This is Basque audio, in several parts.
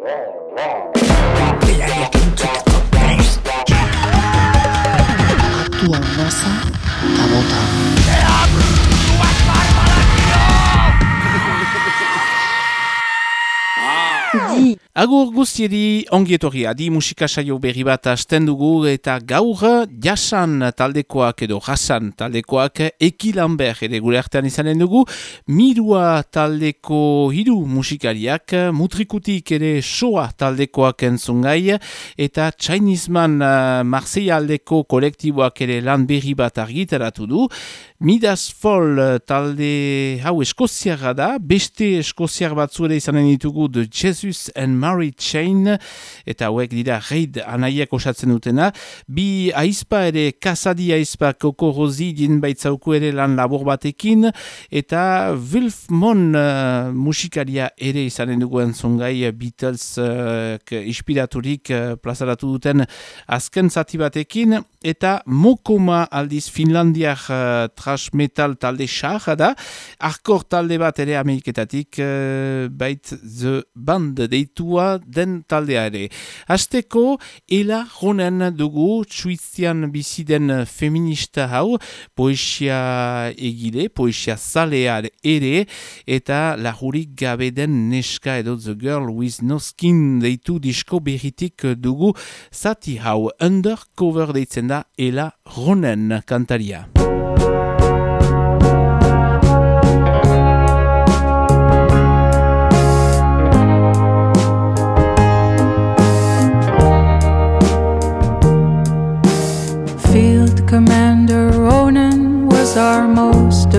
roar, roar. Agur guztiedi ongi etorri adi musika saio berri bat hasten dugu eta gaur jasan taldekoak edo jasan taldekoak ekilan behar ere gure artean izanen dugu. Mirua taldeko hiru musikariak mutrikutik ere soa taldekoak entzungai eta Chinese Man uh, aldeko kolektiboak ere lan berri bat argitaratu du Midas Fall talde hau eskoziaga da, beste eskoziar batzuere izanen ditugu The Jesus and Mary Chain, eta hauek dira reid anaiak osatzen dutena. Bi aizpa ere, kasadi aizpa koko rozi din baitzauku ere lan labor batekin, eta Wilf Mon uh, musikaria ere izanen dugu entzungai Beatles uh, ispiraturik uh, plazaratu duten azken zati batekin, eta Mokoma aldiz Finlandiak uh, thrash metal talde xarra da, arkor talde bat ere ameriketatik, uh, bait the band deitua den taldea ere. Azteko, ela ronen dugu, txuizian biziden feminista hau, poesia egile, poesia zalear ere, eta lahurik gabe den neska edo the girl with no skin deitu disko berritik dugu, zati hau undercover deitzen da, ela ronen kantaria.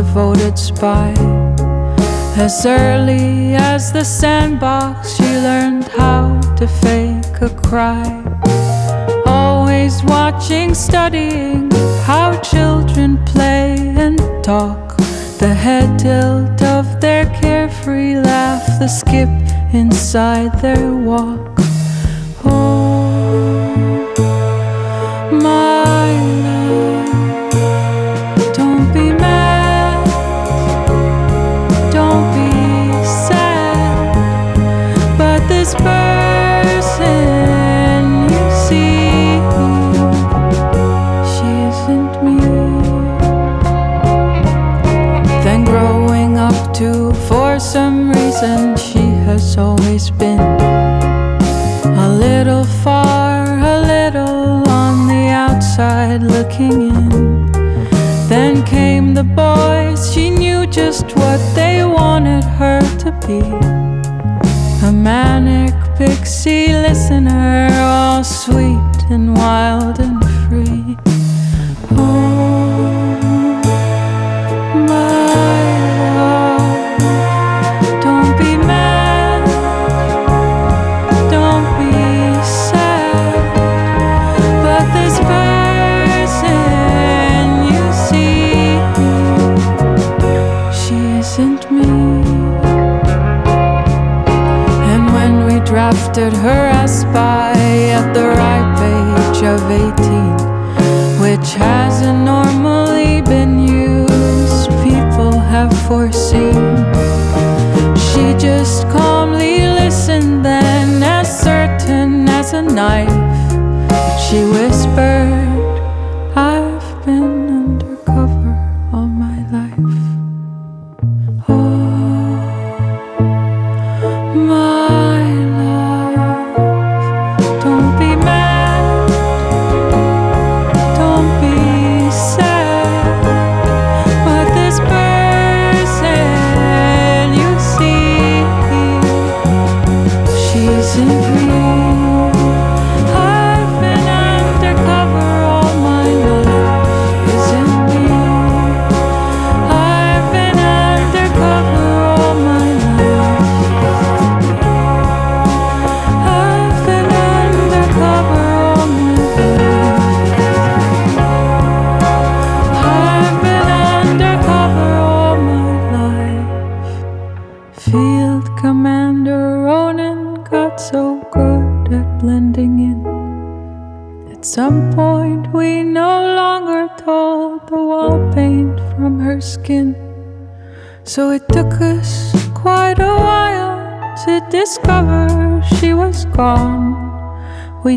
Devoted spy. As early as the sandbox, she learned how to fake a cry. Always watching, studying how children play and talk. The head tilt of their carefree laugh, the skip inside their walk. Looking in. Then came the boys, she knew just what they wanted her to be. A manic pixie listener, all sweet and wild and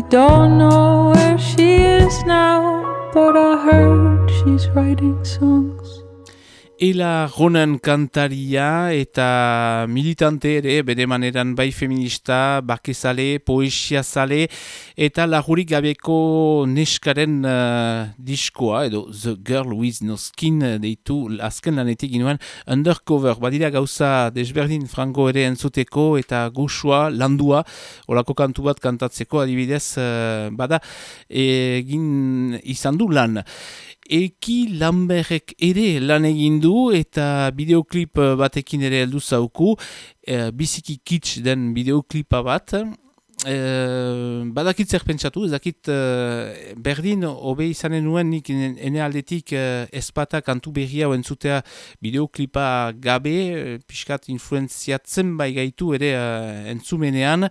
don't know where she is now, but I heard she's writing songs. Ronan kantaria eta militante ere, bere maneran bai feminista, bakezale, poesiazale, eta lagurik gabeko neskaren uh, diskoa, edo The Girl with No Skin deitu azken lanetik ginoen Undercover, badira gauza desberdin frango ere entzuteko eta gusua, landua, olako kantu bat kantatzeko adibidez, uh, bada, egin izan du lan. Eki Lamberrek ere lan egin du eta bideoklip eh, batekin ere heldu zauku, e, biziki kits den bideoklipa bat. E, badakit zer pentsatu, ezakit e, berdin hobe izanen nuen nik ene aldetik e, espata kantu berria hoen zutea bideoklipa gabe, pixkat influenziatzen bai gaitu ere e, entzumenean.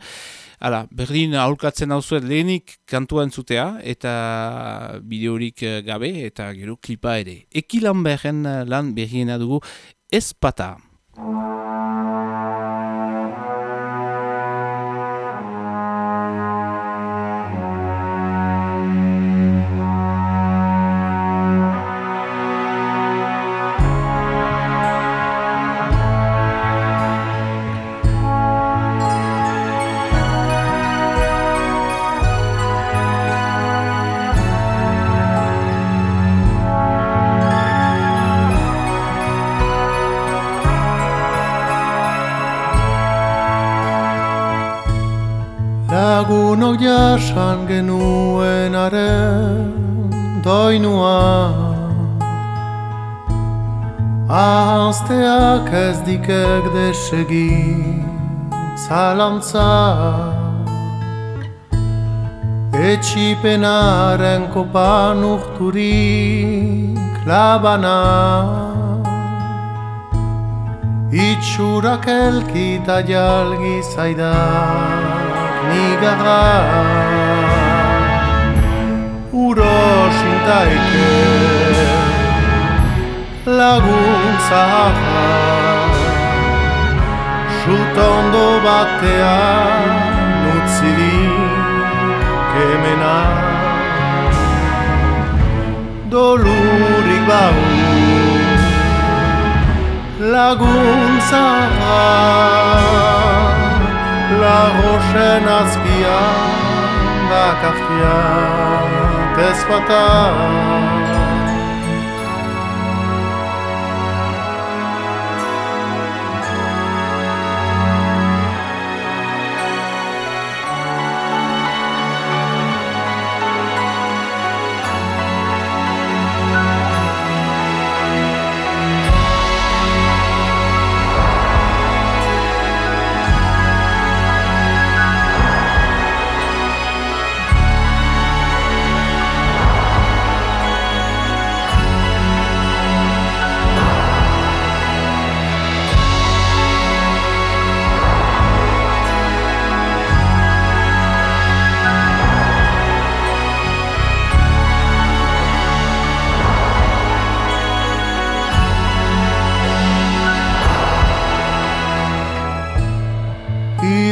Hala, berdin aurkatzen hau zuen lehenik kantua entzutea eta bideorik eh, gabe eta gero klipa ere. Eki lan behen lan behiena dugu ez pata. Desegi zalantza Etxipenaren kopan urturik labana Itxurak elkita jalgi zaidan nigarra Uros intaike lagun zaharra Jutondo batean nutzirik kemena Dolurik bau lagun zaharra La roche nazkia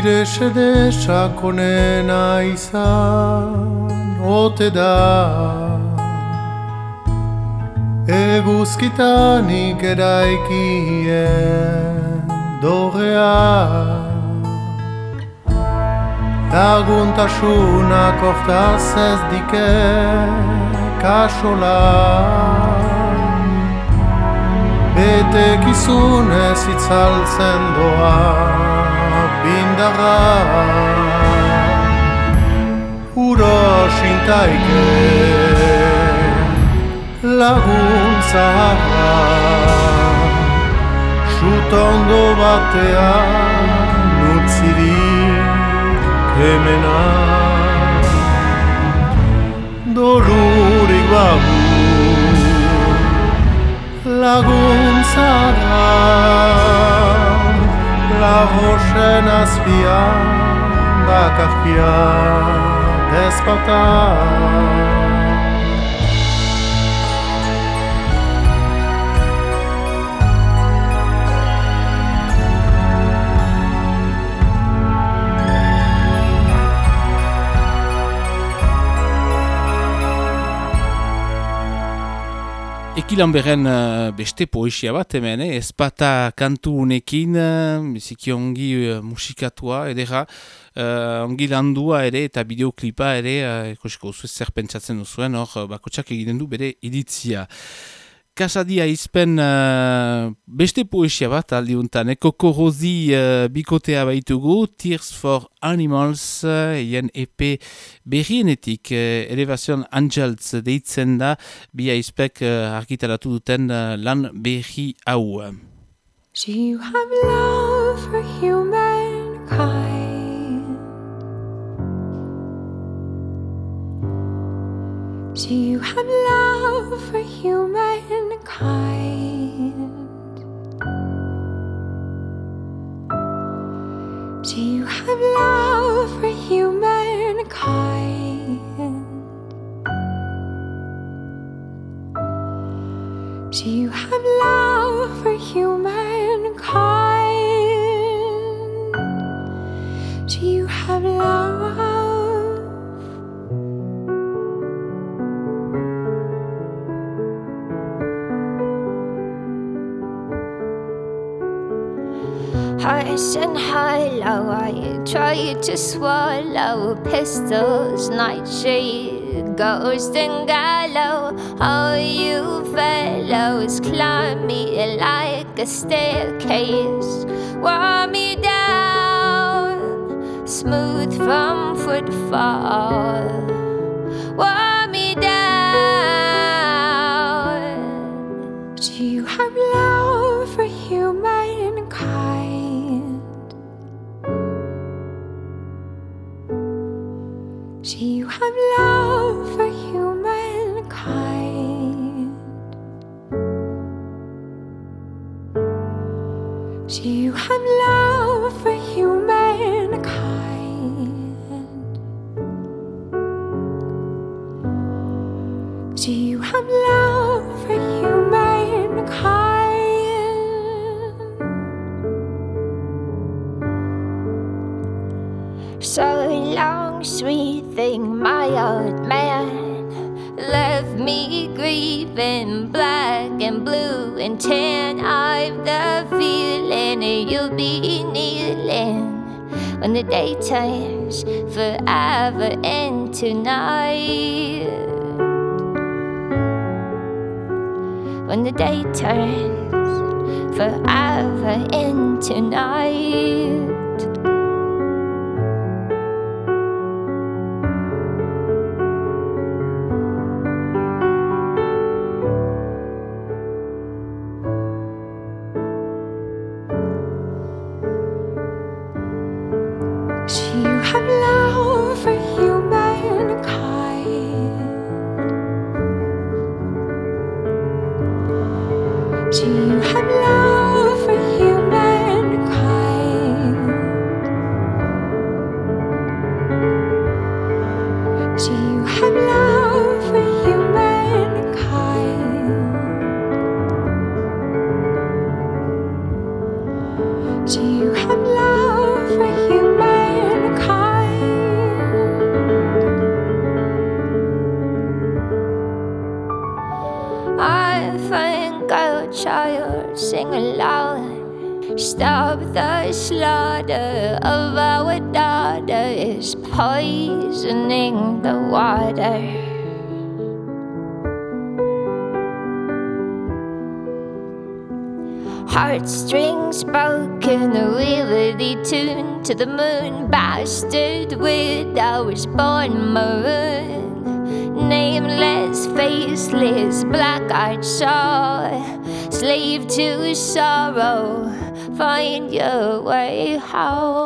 da kafia tespata Ire sede sakonena izan ote da Eguzkitanik eraikien dorrea Laguntasunak oftaz ez dike kasola. Bete kizunez itzaltzen doa bindara Uros intaike laguntza Sutondo batean nutzirik kemena Dolurik babu laguntza La roche nazpia da kafia despota Ekilan beren uh, beste poesia bat hemen, eh? ezpata kantu unekin, uh, biziki ongi uh, musikatua, edera, uh, ongi landua ere eta bideoklipa ere, uh, ekosiko zer pentsatzen duzuen, hor bakotsak egiten du bere iritzia. Kasadia izpen uh, beste poesia bat aldiuntan, eko eh? korozi uh, bikotea baitugu, Tears for Animals, uh, eien epe berrienetik, uh, Elevation Angels deitzen da, bi aizpek uh, argitaratu duten uh, lan berri hau. Do you have love for humankind? Do you have love for humankind? Do you have love for humankind? Do you have love for humankind? Do you have love? Highs and hollow, I try to swallow pistols, nightshade, ghost and gallow. All you fellows climb me like a staircase, wear me down, smooth from footfall. So long, sweet thing, my old man left me grieving black and blue and tan. I've the feeling you'll be kneeling when the day turns forever into night. When the day turns forever into night. 好。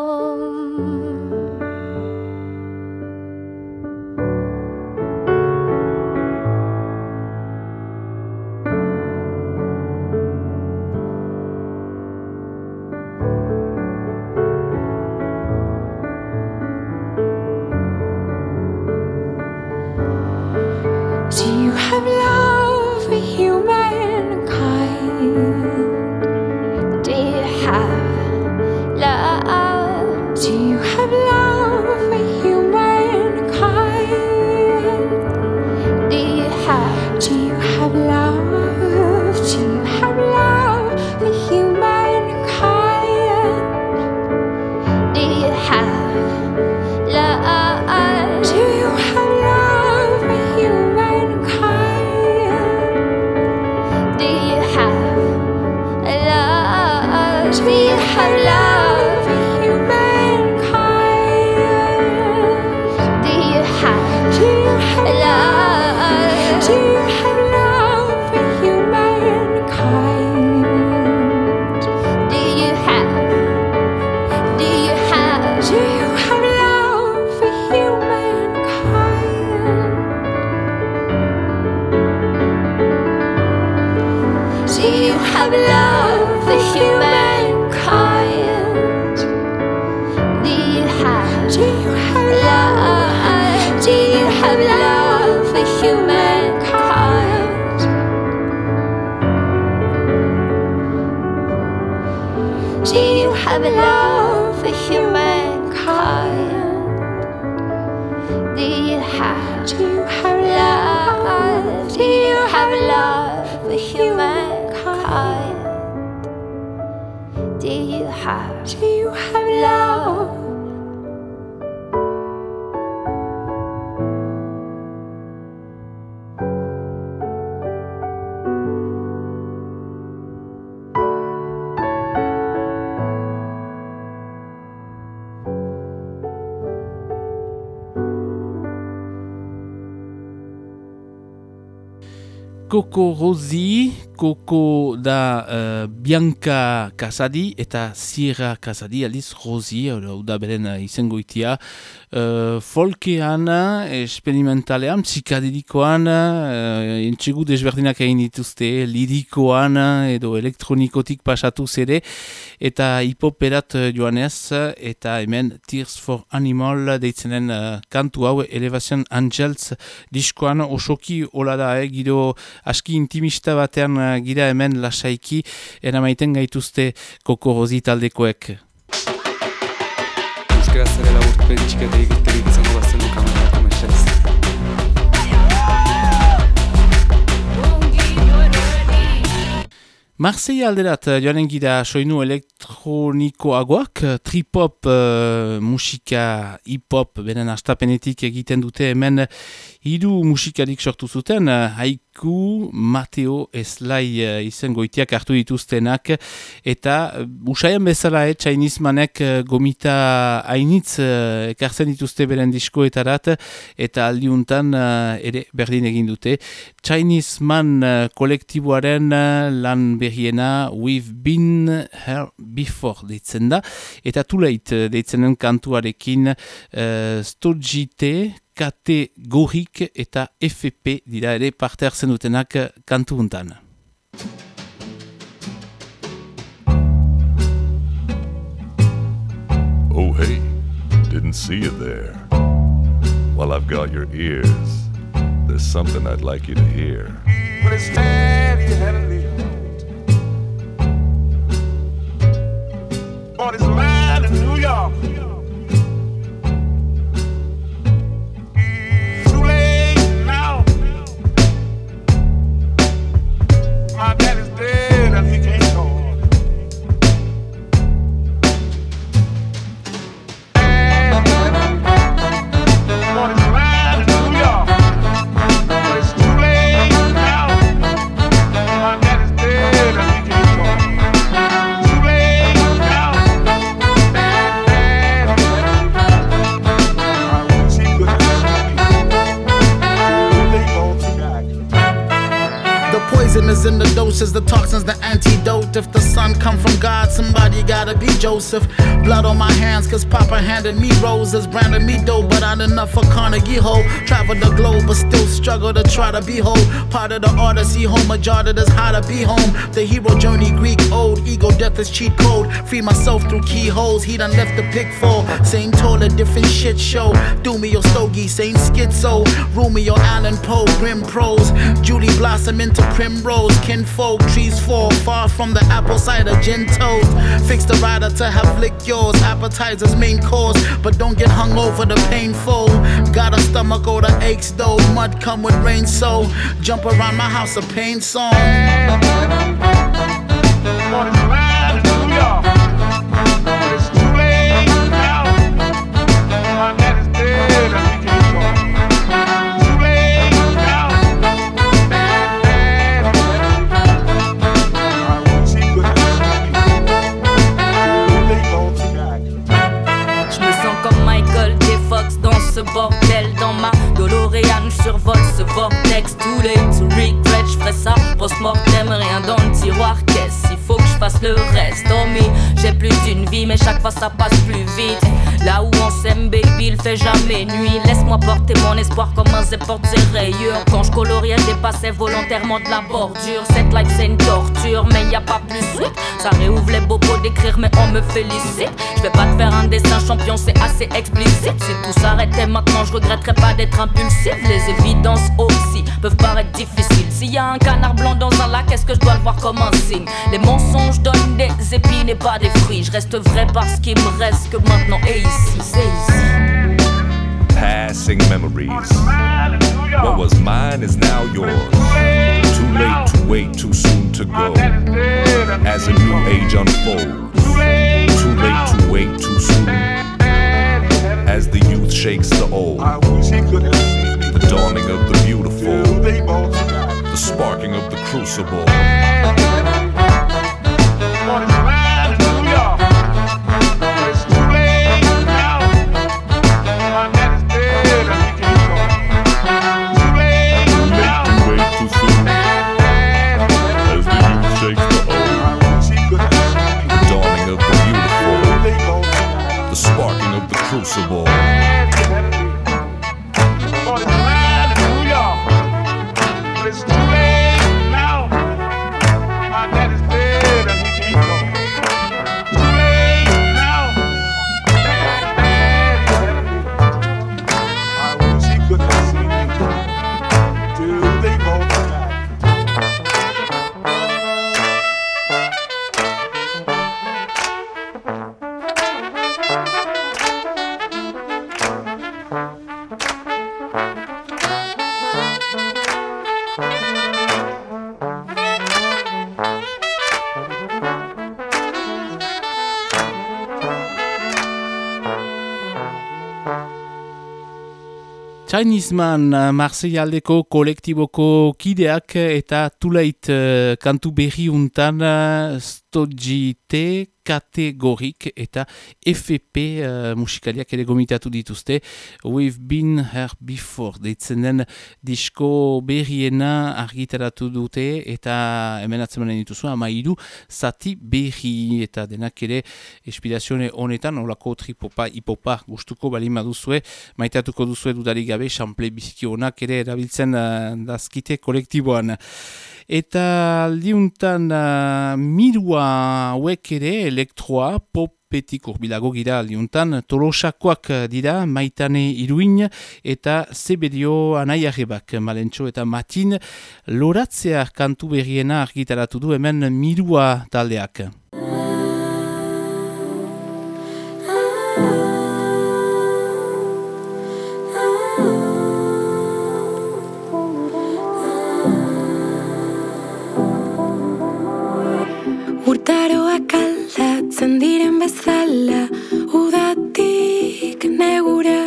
Coco Rosi, Coco da uh, Bianca Casadi eta Sierra Casadi, aliz Rosi, hau da beren izango itia. Uh, folkean, experimentalean, psikadelikoan, uh, entxegu desberdinak egin dituzte, lirikoan edo elektronikotik pasatu zere, eta hipoperat joanez, eta hemen Tears for Animal deitzenen uh, kantu hau, Elevation Angels diskoan, osoki hola da, eh, giro aski intimista batean gira hemen lasaiki eramaiten gaituzte kokorozi taldekoek. Euskara zarela urtpen txikate egiterik izango bazen du kamerako mesez. Marseille alderat joanen gira soinu elektronikoagoak, tripop uh, musika hip-hop benen astapenetik egiten dute hemen hiru musikarik sortu zuten, haik Iku, Mateo, Eslai uh, izen goitiak hartu dituztenak, eta uh, usaian bezala eh, Chinese manek gomita hainitz uh, ekartzen dituzte beren diskoetarat, eta aldiuntan ere berdin egin dute. Chinese man kolektiboaren lan berriena We've Been Here Before deitzen da, eta Late deitzenen kantuarekin uh, Stojite, KT Gorik eta FP dira ere parte hartzen dutenak kantu untan. Oh hey, didn't see you there. While I've got your ears, there's something I'd like you to hear. But it's steady heavenly On his mind in New York. Roses, branded me dope, but I enough for Carnegie Hole. Traveled the globe, but still struggle to try to be whole. Part of the odyssey, home majority is how to be home. The hero journey, Greek old, ego death is cheat code. Free myself through keyholes, he done left the pitfall. Same toilet, different shit show. Do me your stogie, same schizo. Rumi or Allen Poe, grim prose. Julie blossom into primrose. Kinfolk, trees fall far from the apple cider gin toast. Fix the rider to have lick yours. Appetizers, main course, but don't get hung over the painful. Got a stomach or the aches though. Mud come with rain, so jump around my house a pain song. faça parte fait jamais nuit. Laisse-moi porter mon espoir comme un zé porte ses rayures. Quand je coloriais, dépassais volontairement de la bordure. Cette life c'est une torture, mais y a pas plus sweet. Ça réouvre les bobos d'écrire mais on me félicite. Je vais pas te faire un dessin champion, c'est assez explicite. Si tout s'arrêtait maintenant, je regretterais pas d'être impulsif. Les évidences aussi peuvent paraître difficiles. S'il y a un canard blanc dans un lac, est-ce que je dois le voir comme un signe? Les mensonges donnent des épines et pas des fruits. Je reste vrai parce qu'il me reste que maintenant. Et ici, c'est ici Passing memories. What was mine is now yours. Too late to wait, too soon to go. daddy's dead. and As a new age unfolds, Too late too late now. to wait too soon. As the youth shakes the old, I wish he could have seen me. the dawning of the beautiful, Till they both died. the sparking of the crucible. Chinese Man, eh, Marseillaldeko kolektiboko kideak eta tuleit uh, kantu berri untan stodjite kategorik eta FP uh, musikaliak ere gomitatu dituzte. We've been here before, deitzen den disko berriena argitaratu dute eta hemen atzemanen dituzu ama hiru zati berri eta denak ere inspirazione honetan olako tripopa, hipopa gustuko balima duzue, maitatuko duzue dudarik gabe, xample biziki honak ere erabiltzen uh, dazkite kolektiboan. Eta aldiuntan uh, mirua hauek ere elektroa, pop petik urbilago gira aldiuntan, tolosakoak dira, maitane iruin eta zebedio anaiarrebak, malentxo eta matin, loratzea kantu berriena argitaratu du hemen mirua taldeak. Bezala Udatik negura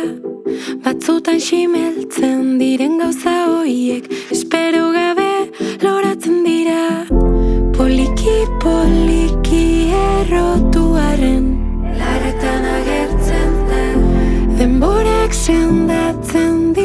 Batzutan simeltzen diren gauza hoiek Espero gabe loratzen dira. Poliki poliki errotuaren Larretan agertzen da Denborak sendatzen ditu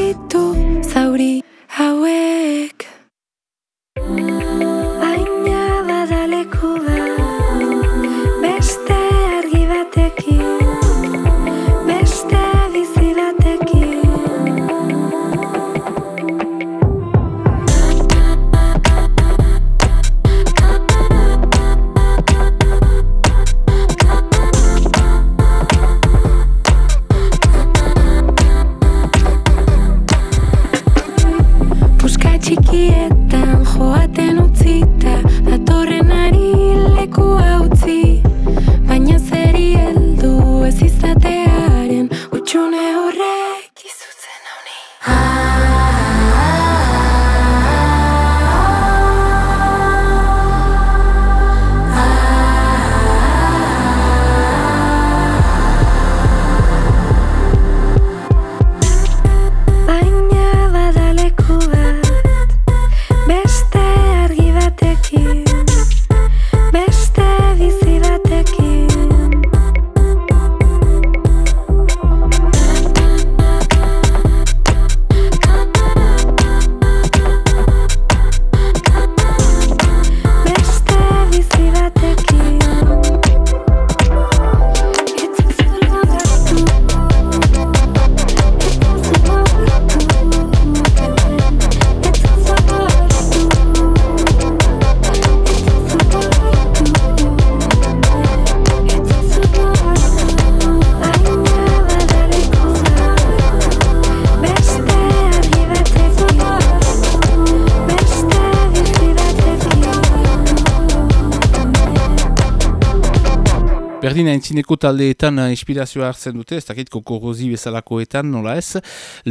berdin aintzineko taldeetan uh, inspirazioa hartzen dute, ez dakit kokorozi bezalakoetan, nola ez.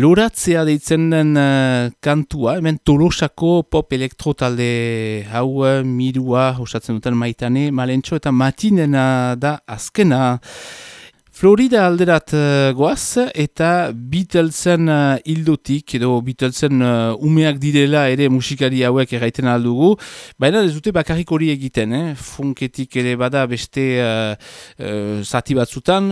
Loratzea deitzen den uh, kantua, hemen tolosako pop elektro talde hau uh, mirua osatzen duten maitane, malentxo eta matinena da azkena. Florida alderat uh, goaz eta Beatlesen uh, ildotik edo Beatlesen uh, umeak direla ere musikari hauek erraiten aldugu. Baina ez dute bakarrik hori egiten, eh? funketik ere bada beste uh, uh, zati batzutan.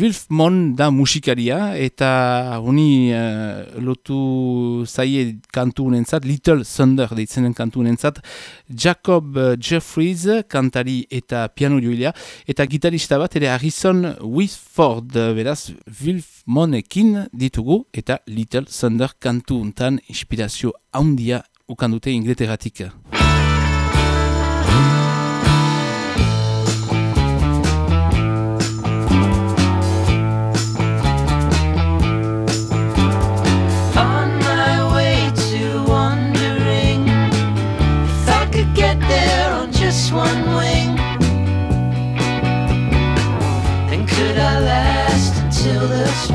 Wilfmon da musikaria eta honi uh, lotu zaie kantu unentzat, Little Thunder deitzenen kantu unentzat, Jacob Jeffries kantari eta piano joilea eta gitarista bat ere Harrison With Ford, beraz, Wilf Monekin ditugu eta Little Thunder kantu untan inspirazio haundia ukandute ingleteratik. On my this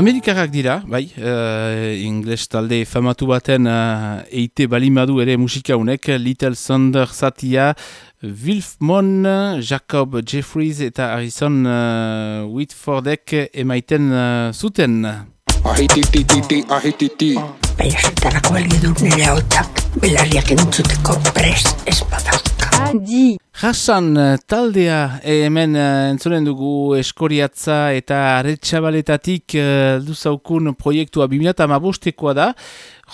Amerikarrak dira, bai, uh, ingles talde famatu baten uh, eite balimadu ere musika honek, Little Thunder zatia, Wilfmon, Jacob Jeffries eta Harrison uh, Whitfordek emaiten uh, zuten. Ahititititi, ahititi. Baiasetarako helgi dut nire hautak, belarriak entzuteko prest ez. Adi! Jasan eh, taldea eh, hemen eh, entzunen dugu eskoriatza eta aretsabaletatik duzaukun proiektua 2008koa da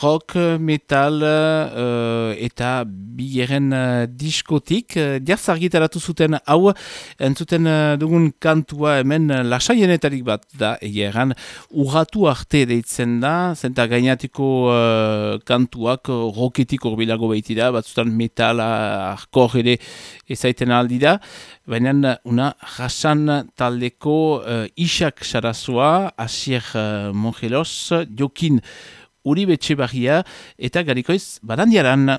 rock, metal uh, eta bigeren uh, diskotik. Uh, Diaz argitaratu zuten hau, entzuten uh, dugun kantua hemen uh, lasayenetarik bat da, egeran, urratu arte deitzen da, zenta gainatiko uh, kantuak rocketik orbilago behitira, batzutan metala, arkor ere ezaiten aldi da, baina una jasan taldeko uh, isak sarazua, asier uh, mongelos, jokin Uribe Txebarria eta garikoiz barandiaran.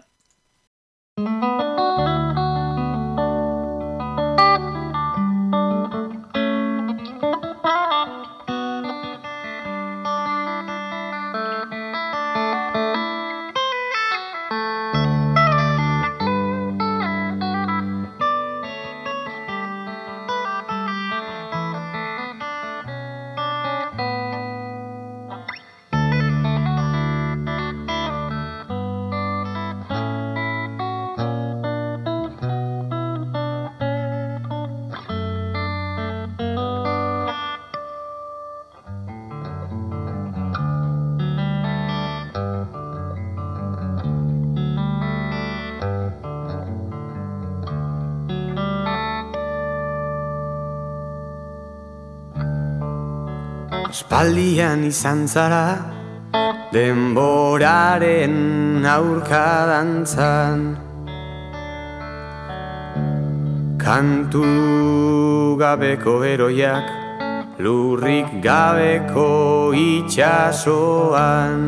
Espaldian izan zara Denboraren aurka dantzan Kantu gabeko beroiak Lurrik gabeko itxasoan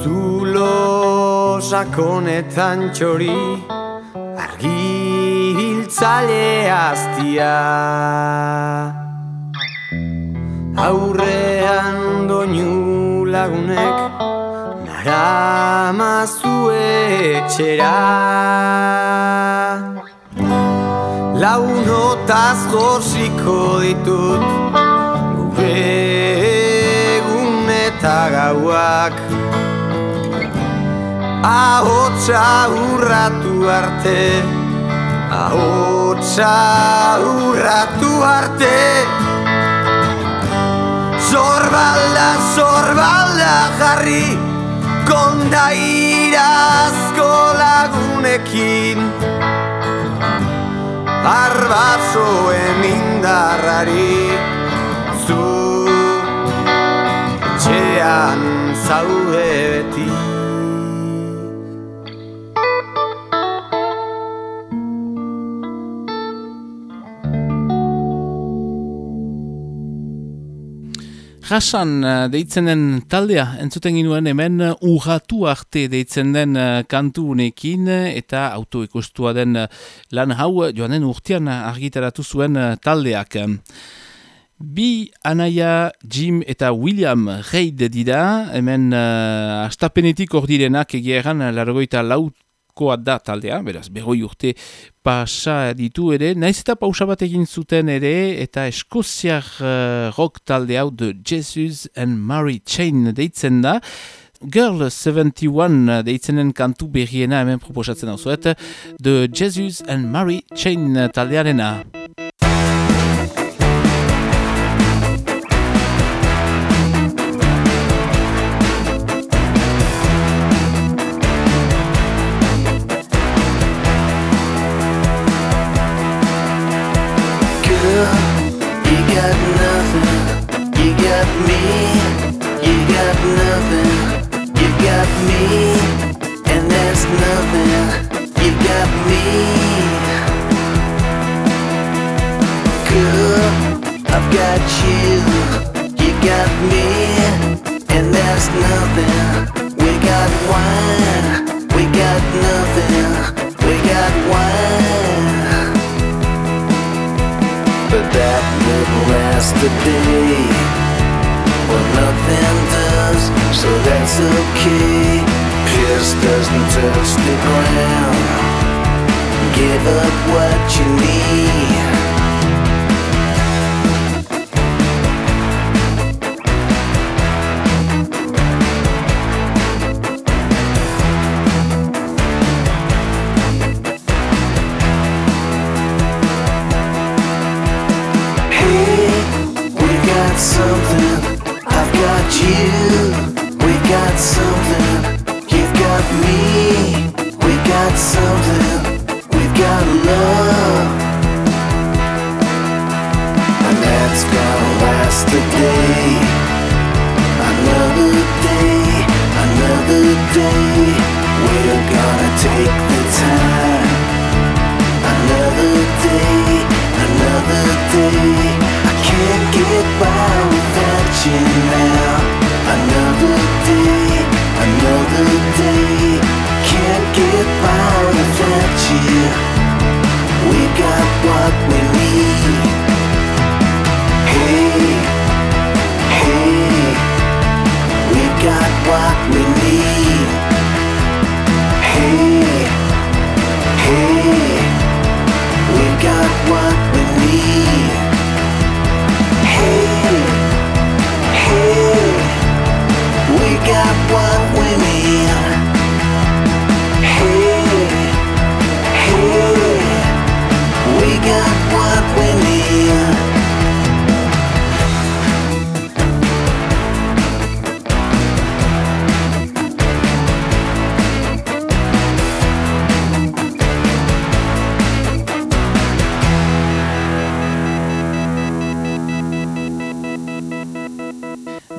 Zulo sakonetan txori Argi hiltzale aztia Aurrean doinu lagunek Nara mazue etxera Launotaz josiko ditut Gure egun eta gauak. Ahotsa urratu arte Ahotsa urratu arte jarri Konda irazko lagunekin Arbasoen indarrari Zu Txean zaude beti Jasan uh, deitzen den taldea, entzuten ginuen hemen uh, urratu arte deitzen den uh, kantu unekin eta autoekustua den lan hau joanen urtean argitaratu zuen taldeak. Bi anaia Jim eta William Reid dira, hemen uh, astapenetik ordirenak egeran largoita laut koa da taldea, beraz, berroi urte pasa ditu ere, naiz eta pausa bat egin zuten ere, eta eskoziar uh, rock talde hau de Jesus and Mary Chain deitzen da, Girl 71 deitzenen kantu berriena hemen proposatzen hau zuet, de Jesus and Mary Chain taldearena. you got nothing. You got me, you got nothing. You got me, and that's nothing. You got me. Good, I've got you. You got me, and that's nothing. We got wine, we got nothing. We got wine. yesterday. Well, nothing does, so that's okay. Pierce doesn't touch the ground. Give up what you need.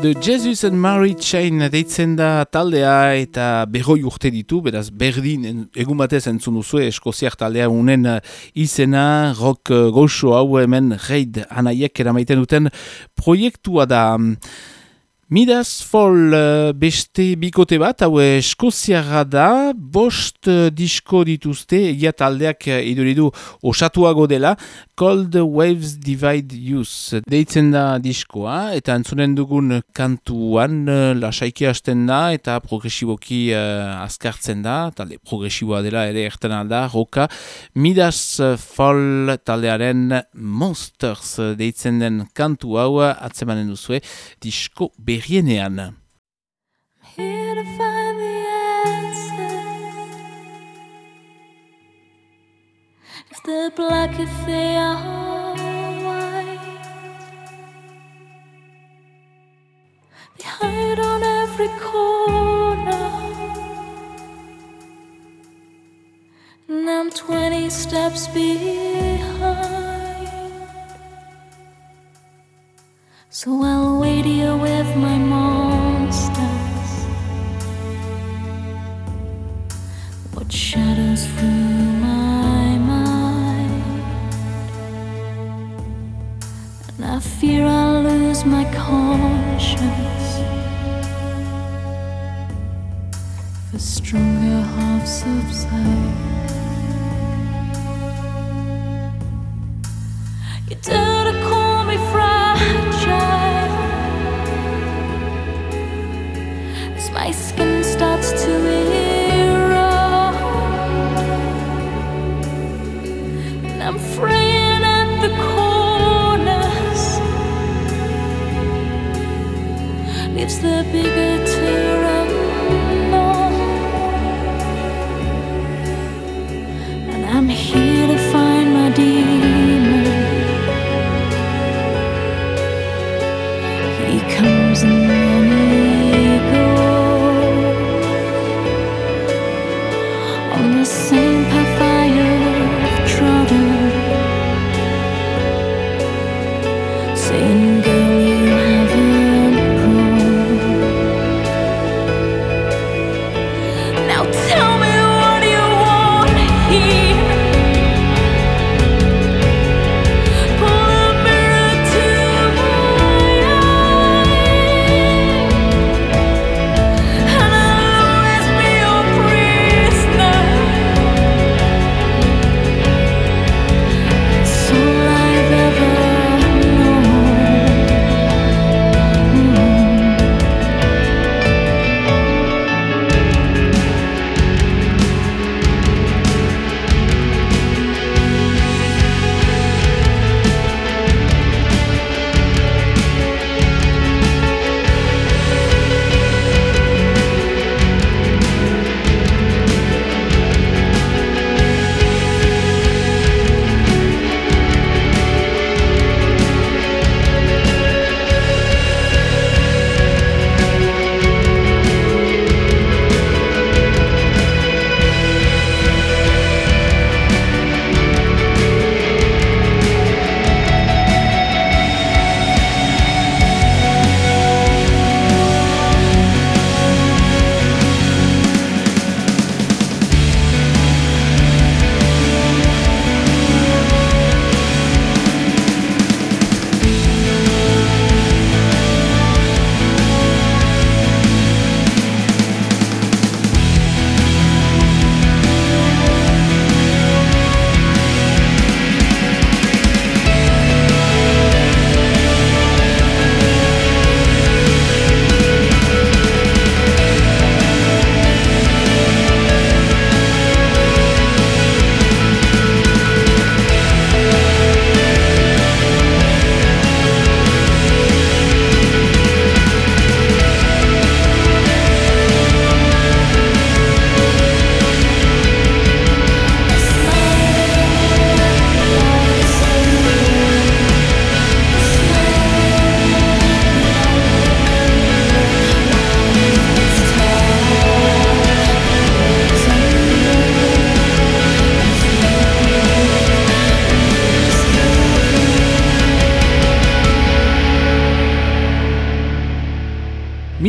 The Jesus and Mary Chain deitzen da taldea eta berroi urte ditu, beraz berdin egun batez entzun duzu eskoziak taldea unen eh, izena rock eh, goxo hau hemen reid anaiek eramaiten duten proiektua da. Midas Fall eh, beste bikote bat, hau eskoziarra da, bost eh, disko dituzte, egia taldeak eh, iduridu osatuago dela, Cold Waves Divide Use. Deitzen da diskoa, eta entzunen dugun kantuan eh, lasaiki hasten da, eta progresiboki eh, azkartzen da, talde progresiboa dela ere erten alda, roka. Midas Fall taldearen Monsters deitzen den kantu hau, atzemanen duzue, disko berrienean. The black, if they are white, they hide on every corner. And I'm 20 steps behind. So I'll wait here with my monsters. What shadows through my mind? And I fear I'll lose my conscience. The stronger half subside. You dare my skin starts to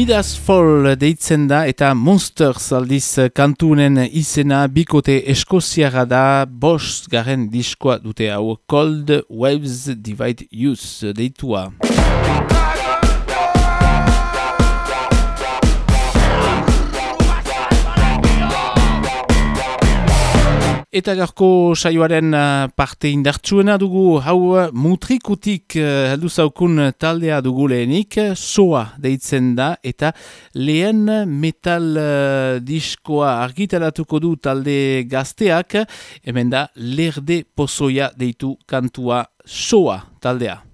Midas Fall deitzen da eta Monsters aldiz kantunen izena bikote eskoziara da bost garen diskoa dute hau Cold Waves Divide Use deitua. Eta garko saioaren uh, parte indartsuena dugu hau uh, mutrikutik uh, heldu zaukun taldea dugu lehenik, soa deitzen da eta lehen metal diskoa argitaratuko du talde gazteak, hemen da lerde pozoia deitu kantua soa taldea.